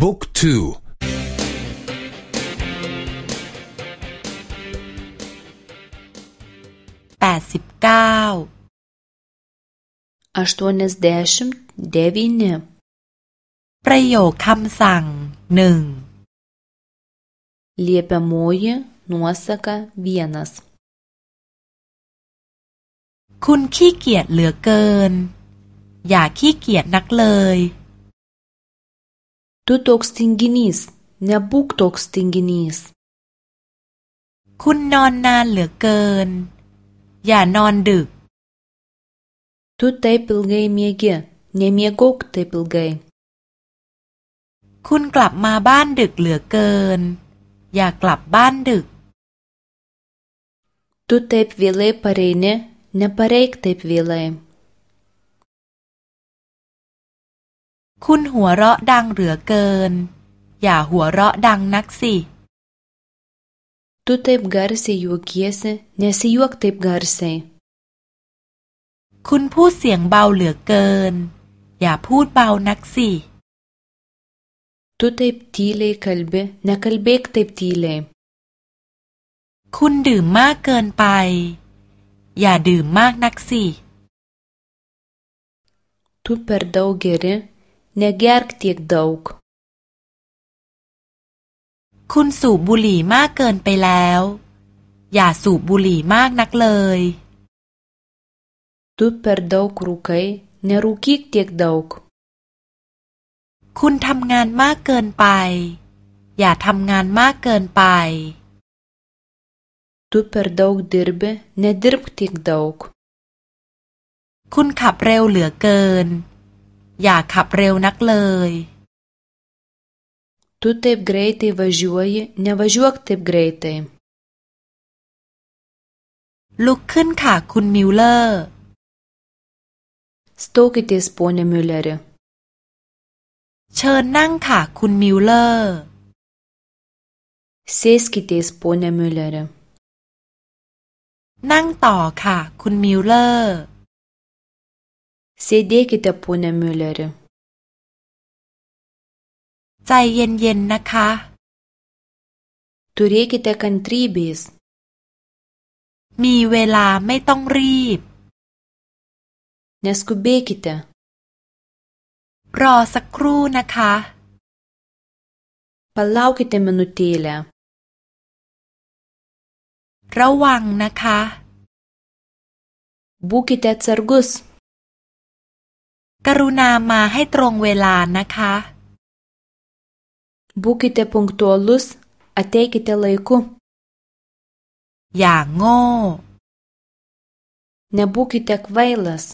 บุ๊กทูแปดสิบเก้า aštuoniasdešimt devyni ประโยคคำสั่งหนึ่ง liepiamoji nuosaka vienas คุณขี้เกียจเหลือเกิน อย่าขี้เกียจนักเลย tu toks tinginys nebūk toks tinginys คุณนอนนานเหลือเกิน อย่านอนดึก tu taip ilgai miegi nemiegok taip ilgai คุณกลับมาบ้านดึกเหลือเกิน อย่ากลับบ้านดึก tu taip vėlai pareini nepareik taip vėlai คุณหัวเราะดังเหลือเกิน อย่าหัวเราะดังนักสิ tu taip garsiai juokiesi nesijuok taip garsiai คุณพูดเสียงเบาเหลือเกิน อย่าพูดเบานักสิ tu taip tyliai kalbi nekalbėk taip tyliai คุณดื่มมากเกินไป อย่าดื่มมากนักสิ tu per daug geri negerk tiek daug คุณสูบบุหรี่มากเกินไปแล้ว อย่าสูบบุหรี่มากนักเลย tu per daug rūkai nerūkyk tiek daug คุณทำงานมากเกินไป อย่าทำงานมากเกินไป tu per daug dirbi nedirbk tiek daug คุณขับเร็วเหลือเกิน อย่าขับเร็วนักเลย tu taip greitai važiuoji nevažiuok taip greitai ลุกขึ้นค่ะคุณมิลเลอร์ stokitės pone miuleri เชิญนั่งค่ะคุณมิลเลอร์ sėskitės pone miuleri นั่งต่อค่ะคุณมิลเลอร์ sėdėkite pone miuleri ใจเย็นๆนะคะ turėkite kantrybės มีเวลาไม่ต้องรีบ neskubėkite รอสักครู่นะคะ palaukite minutėlę ระวังนะคะ būkite atsargus กรุณามาให้ตรงเวลานะคะ būkite punktualus ateikite laiku อย่างโง่ nebūkite kvailas